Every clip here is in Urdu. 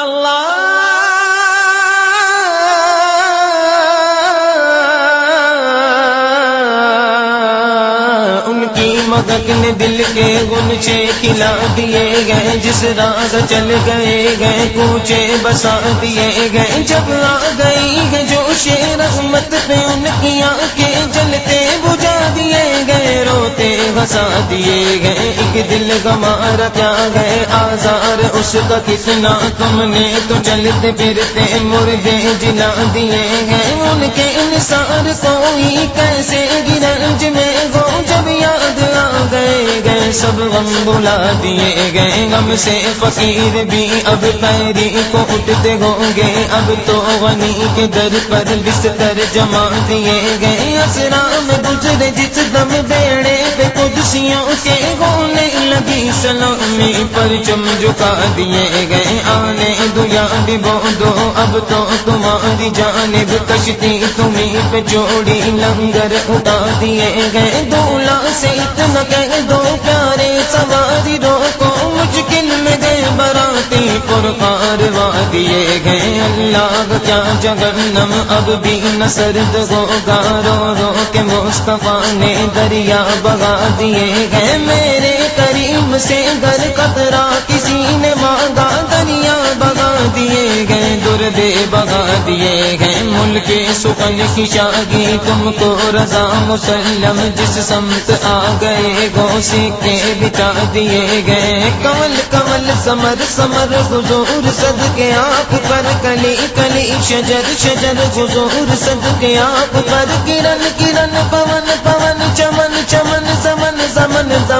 اللہ مدک نے دل کے گنچے کھلا دیے گئے، جس راز چل گئے گئے، کوچے بسا دیے گئے۔ جب آ گئی ہے جو شیر رحمت پہ، ان کی آنکھیں جلتے بسا دیے گئے۔ ایک دل گمارا کیا گئے۔ آزار اس کا کتنا تم نے تو چلتے پھرتے مردے جلا دیے گئے۔ ان کے انسان کوئی کیسے گرنج میں غم بلا دیے گئے غم سے فقیر بھی اب پیری کو اٹھتے ہوں گے۔ اب تو غنی کے در پر بستر جما دیے گئے۔ اسرا میں گزرے جس دم بیڑے پہ قدسیوں کے ہونے لگی۔ سلامی پر چم جھکا دیے گئے۔ آنے دیا بھی بو دو اب تو تمہاری جانب کشتی تمہیں پہ چوڑی لنگر اٹھا دیے گئے۔ دولا سے اتنا کہہ دو پیارے سواری روکو، مشکل میں گئے براتی پرکار دیے گئے اللہ کیا جگنم اب بھی نہ سرد ہو گارو رو کے مصطفیٰ نے دریا بگا دیے گئے میرے کریم سے گر قطرہ کسی نے مانگا۔ گئے در دے بگا دیے گئے ملک سکن کی شاگی تم کو رضا مسلم جس سمت آ گئے گو سکے بچا دیے گئے۔ کمل کمل، سمر سمر، حضور سد کے آپ پر۔ کلی کلی، شجر شجر، حضور سد کے آپ پر۔ کرن کرن، پون پون، چمن چمن سمن سمن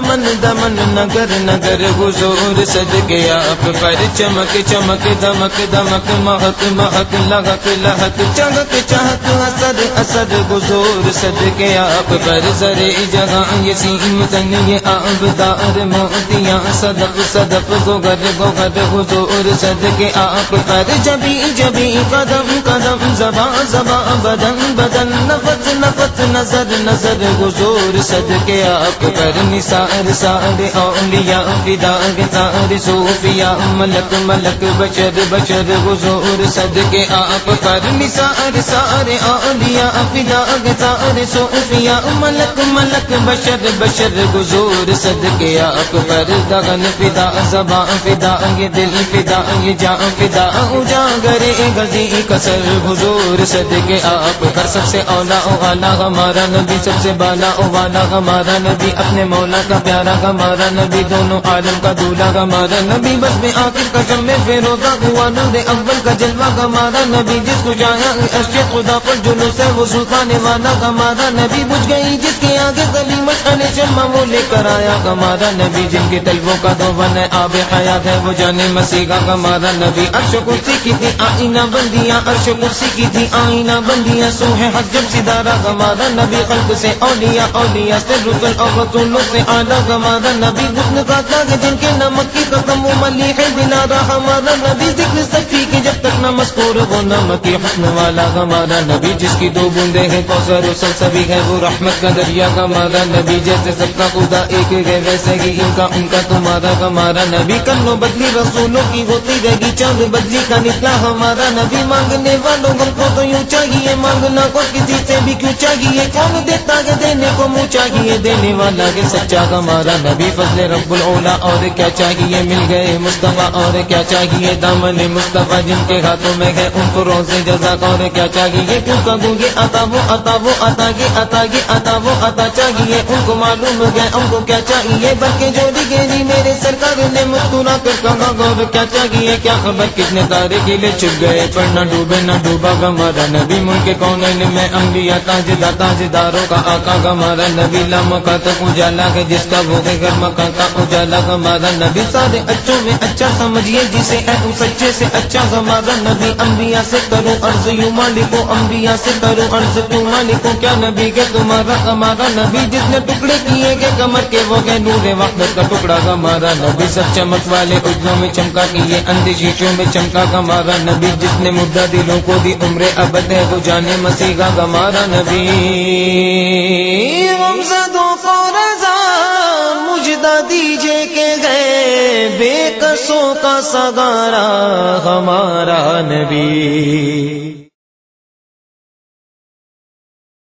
دمن دمن نگر نگر حضور سد کے آپ پر چمک چمک دمک دمک مہک مہک لہک لہک چمک چہک اثر اثر حضور سد کے آپ پر سرے جگہ یہ سیم تن یہ آبدار موتیاں صدق صدق گوگر گوگر حضور صد کے آپ پر جبی جبی قدم قدم زبا زبا بدن بدن نفت نفت نظر نظر حضور صد کے آپ پر نثار سارے اولیاء فدا گتار صوفیاء، ملک ملک بشر بشر حضور صد کے آپ پر۔ نثار سارے اولیاء فدا گتار صوفیاء، ملک ملک بشر بشر حضور صد کے آپ پر۔ دغن فدا زباں فدا یہ دل فدا یہ جان فدا اجاگر گزی کسر حضور صد کے آپ پر۔ سب سے اولا او والا ہمارا نبی، سب سے بالا او والا ہمارا نبی، اپنے مولا کا پیارا ہمارا نبی دونوں عالم کا دولہ ہمارا نبی، بس میں آخر کا شم میں فیروزہ ہوا، نور اول کا جلوہ ہمارا نبی، جس کو جایا اشک خدا پر جلوس ہے وہ سلطان والا ہمارا نبی بجھ گئی جس کے آگے گلی مشعل شمع وہ لے کر آیا ہمارا نبی، جن کے طلبوں کا دو ہے، آب حیات ہے، وہ جانے مسیح کا ہمارا نبی۔ عرش کرسی کی تھی آئینہ بندیاں، عرش کرسی کی تھی آئینہ بندیاں سو ہے حق جب سدارا ہمارا نبی، خلق سے اولیاء اولیاء سے رسل، اور رسولوں سے والا ہمارا نبی گفن کا جن کے نمک کی قسم، وہ ملی ہے بنا رہا ہمارا نبی، ذکر سکتی کی جب تک نمک مسکور وہ نمک کی حسن والا ہمارا نبی، جس کی دو بوندے ہیں، کوثر و سبھی ہے وہ رحمت کا دریا ہمارا نبی، جیسے سب کا خدا ایک ہے، ویسے ہی ان کا ان کا تمہارا ہمارا نبی۔ کنو بدلی رسولوں کی ہوتی رہے گی، چاند بدلی کا نکلا ہمارا نبی۔ مانگنے والوں کو تو یوں چاہیے، مانگنا کو کسی سے بھی کیوں چاہیے؟ کون دیتا ہے دینے کو، منہ چاہیے دینے والا کے سچا ہمارا نبی۔ فضل رب الاولا اور کیا چاہیے؟ مل گئے مصطفیٰ، اور کیا چاہیے؟ دامن مصطفیٰ، جن کے ہاتھوں کانوں میں ہے ان کو روزے جزا، اور کیا چاہیے؟ کیوں کہوں گے آتا وہ آتا وہ آتا یہ آتا یہ آتا وہ آتا چاہیے۔ ان کو معلوم ہے ہم کو کیا چاہیے؟ بلکہ جو گیری میرے سرکار نے مسکرا کر کہا گور کیا چاہیے؟ کیا خبر؟ کتنے تارے گیلے چھپ گئے؟ پر نہ ڈوبے، نہ ڈوبا گمارا نبی، ملک کے کون میں انبیاء تاج تاج داروں کا آقا گمارا نبی لام کا تو اجالا ہے جس کا وہ گھر مکا کا اجالا گمارا نبی۔ سارے اچھوں میں اچھا سمجھیے، جسے ہے اس اچھے سے اچھا گمارا نبی۔ انبیاء سے کرو عرض، یوں مالکو انبیاء سے کرو عرض، کیوں مالکو؟ کیا نبی کے تمہارا ہمارا نبی جس نے ٹکڑے کیے گئے کمر کے، وہ گئے نور وقت کا ٹکڑا ہمارا نبی۔ سب چمک والے اجلوں میں چمکا کیے، اندھی شیشوں میں چمکا ہمارا نبی۔ جس نے مدعا دلوں کو دی عمر ابد ہے، وہ جانے مسیح ہمارا نبی۔ غمزدوں کو رضا، مجدہ دیجے کا سگارا ہمارا نبی۔